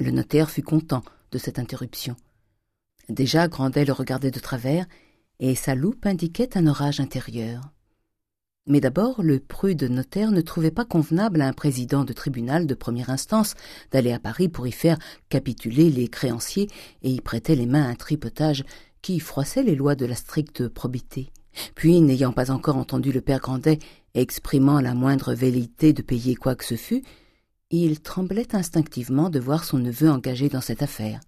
Le notaire fut content de cette interruption. Déjà Grandet le regardait de travers, et sa loupe indiquait un orage intérieur. Mais d'abord, le prude notaire ne trouvait pas convenable à un président de tribunal de première instance d'aller à Paris pour y faire capituler les créanciers et y prêter les mains à un tripotage qui froissait les lois de la stricte probité. Puis, n'ayant pas encore entendu le père Grandet exprimant la moindre velléité de payer quoi que ce fût, il tremblait instinctivement de voir son neveu engagé dans cette affaire.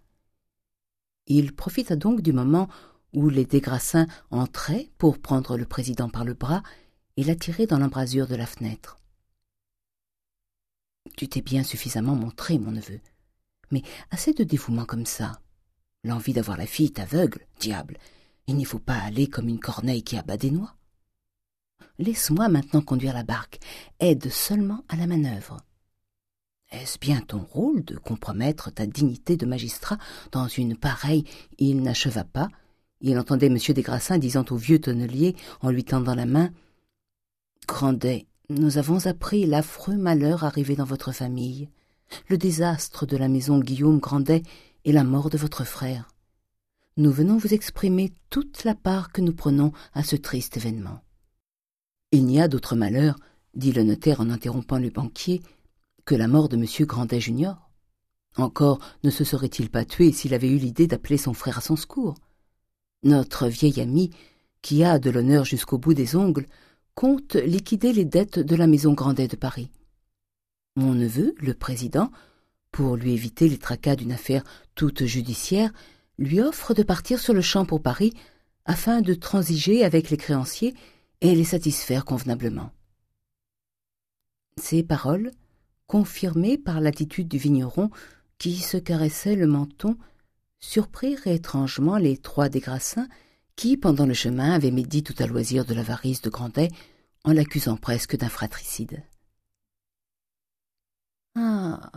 Il profita donc du moment où les Desgrassins entraient pour prendre le président par le bras et l'attirer dans l'embrasure de la fenêtre. Tu t'es bien suffisamment montré, mon neveu, mais assez de dévouement comme ça. L'envie d'avoir la fille est aveugle, diable. Il n'y faut pas aller comme une corneille qui abat des noix. Laisse-moi maintenant conduire la barque. Aide seulement à la manœuvre. Est-ce bien ton rôle de compromettre ta dignité de magistrat dans une pareille Il n'acheva pas. Il entendait M. Desgrassins disant au vieux tonnelier, en lui tendant la main Grandet, nous avons appris l'affreux malheur arrivé dans votre famille, le désastre de la maison Guillaume Grandet et la mort de votre frère. Nous venons vous exprimer toute la part que nous prenons à ce triste événement. Il n'y a d'autre malheur, dit le notaire en interrompant le banquier, que la mort de M. Grandet junior. Encore ne se serait-il pas tué s'il avait eu l'idée d'appeler son frère à son secours. Notre vieil ami, qui a de l'honneur jusqu'au bout des ongles, compte liquider les dettes de la maison Grandet de Paris. Mon neveu, le président, pour lui éviter les tracas d'une affaire toute judiciaire, lui offre de partir sur le champ pour Paris afin de transiger avec les créanciers et les satisfaire convenablement. Ces paroles, confirmées par l'attitude du vigneron qui se caressait le menton, surprirent étrangement les trois Desgrassins qui, pendant le chemin, avait médit tout à loisir de l'avarice de Grandet, en l'accusant presque d'un fratricide. Ah.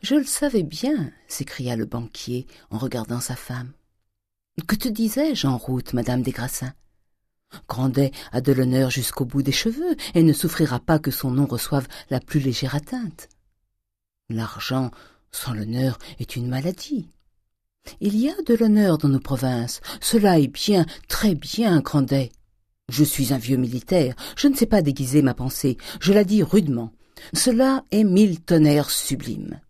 Je le savais bien, s'écria le banquier en regardant sa femme. Que te disais-je en route, madame Desgrassins Grandet a de l'honneur jusqu'au bout des cheveux et ne souffrira pas que son nom reçoive la plus légère atteinte. L'argent sans l'honneur est une maladie. Il y a de l'honneur dans nos provinces. Cela est bien, très bien, Grandet. Je suis un vieux militaire, je ne sais pas déguiser ma pensée, je la dis rudement. Cela est mille tonnerres sublimes.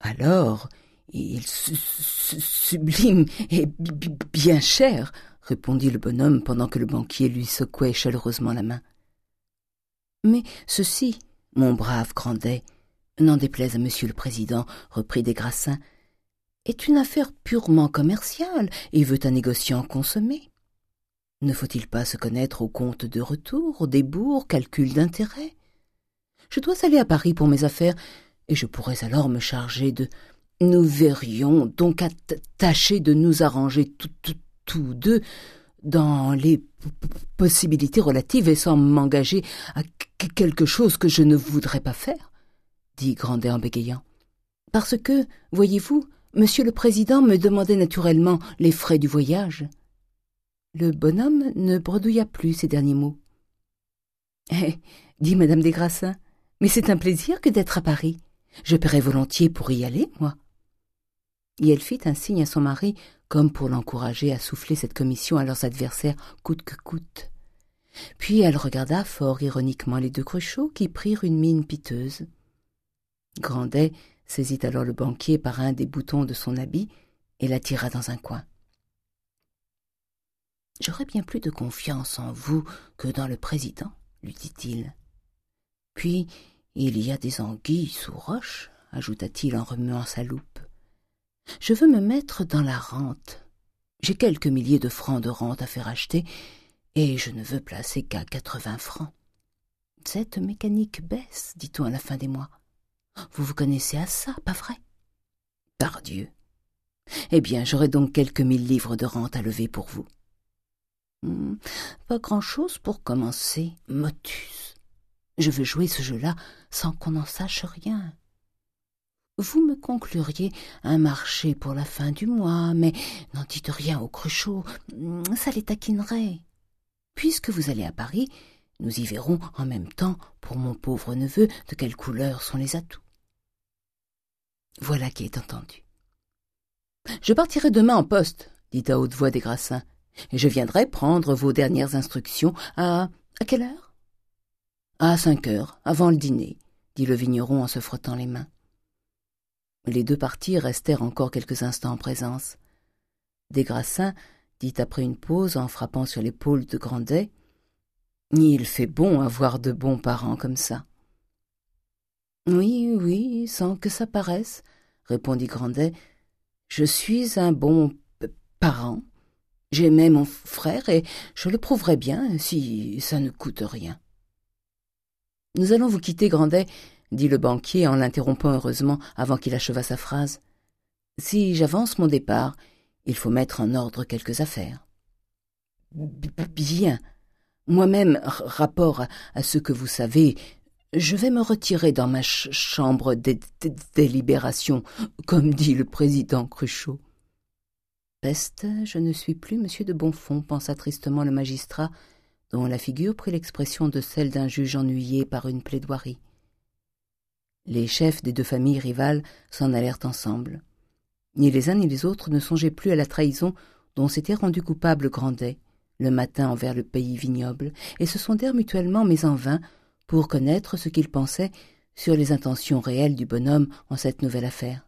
Alors, il sublime et bien cher, répondit le bonhomme pendant que le banquier lui secouait chaleureusement la main. Mais ceci, mon brave Grandet, n'en déplaise à monsieur le président, reprit Desgrassins, est une affaire purement commerciale et veut un négociant consommé. Ne faut-il pas se connaître au compte de retour, des bourgs, calcul d'intérêt Je dois aller à Paris pour mes affaires, et je pourrais alors me charger de... Nous verrions donc à tâcher de nous arranger tous deux dans les possibilités relatives et sans m'engager à quelque chose que je ne voudrais pas faire, dit Grandet en bégayant. Parce que, voyez-vous, Monsieur le Président me demandait naturellement les frais du voyage. Le bonhomme ne bredouilla plus ces derniers mots. Eh, dit madame Desgrassins, mais c'est un plaisir que d'être à Paris. Je paierais volontiers pour y aller, moi. Et elle fit un signe à son mari, comme pour l'encourager à souffler cette commission à leurs adversaires coûte que coûte. Puis elle regarda fort ironiquement les deux Cruchot qui prirent une mine piteuse. Grandet saisit alors le banquier par un des boutons de son habit et l'attira dans un coin. J'aurais bien plus de confiance en vous que dans le président, lui dit-il. Puis il y a des anguilles sous roche, ajouta-t-il en remuant sa loupe. Je veux me mettre dans la rente. J'ai quelques milliers de francs de rente à faire acheter, et je ne veux placer qu'à quatre-vingts francs. Cette mécanique baisse, dit-on à la fin des mois. Vous vous connaissez à ça, pas vrai? Pardieu. Eh bien, j'aurai donc quelques mille livres de rente à lever pour vous. Hmm, pas grand-chose pour commencer, motus. Je veux jouer ce jeu-là sans qu'on en sache rien. Vous me concluriez un marché pour la fin du mois, mais n'en dites rien au Cruchot, hmm, ça les taquinerait. Puisque vous allez à Paris, nous y verrons en même temps, pour mon pauvre neveu, de quelle couleur sont les atouts. Voilà qui est entendu. Je partirai demain en poste, dit à haute voix des Grassins, et je viendrai prendre vos dernières instructions à... à quelle heure? À cinq heures, avant le dîner, dit le vigneron en se frottant les mains. Les deux partis restèrent encore quelques instants en présence. Des Grassins dit après une pause en frappant sur l'épaule de Grandet. Il fait bon avoir de bons parents comme ça. Oui, oui, sans que ça paraisse, répondit Grandet. Je suis un bon parent. J'aimais mon frère et je le prouverai bien si ça ne coûte rien. Nous allons vous quitter, Grandet, dit le banquier en l'interrompant heureusement avant qu'il achevât sa phrase. Si j'avance mon départ, il faut mettre en ordre quelques affaires. Bien. Moi-même, rapport à, ce que vous savez, je vais me retirer dans ma chambre des délibérations, comme dit le président Cruchot. Peste, je ne suis plus monsieur de Bonfond, pensa tristement le magistrat, dont la figure prit l'expression de celle d'un juge ennuyé par une plaidoirie. Les chefs des deux familles rivales s'en allèrent ensemble. Ni les uns ni les autres ne songeaient plus à la trahison dont s'était rendu coupable Grandet le matin envers le pays vignoble, et se sondèrent mutuellement, mais en vain, pour connaître ce qu'ils pensaient sur les intentions réelles du bonhomme en cette nouvelle affaire.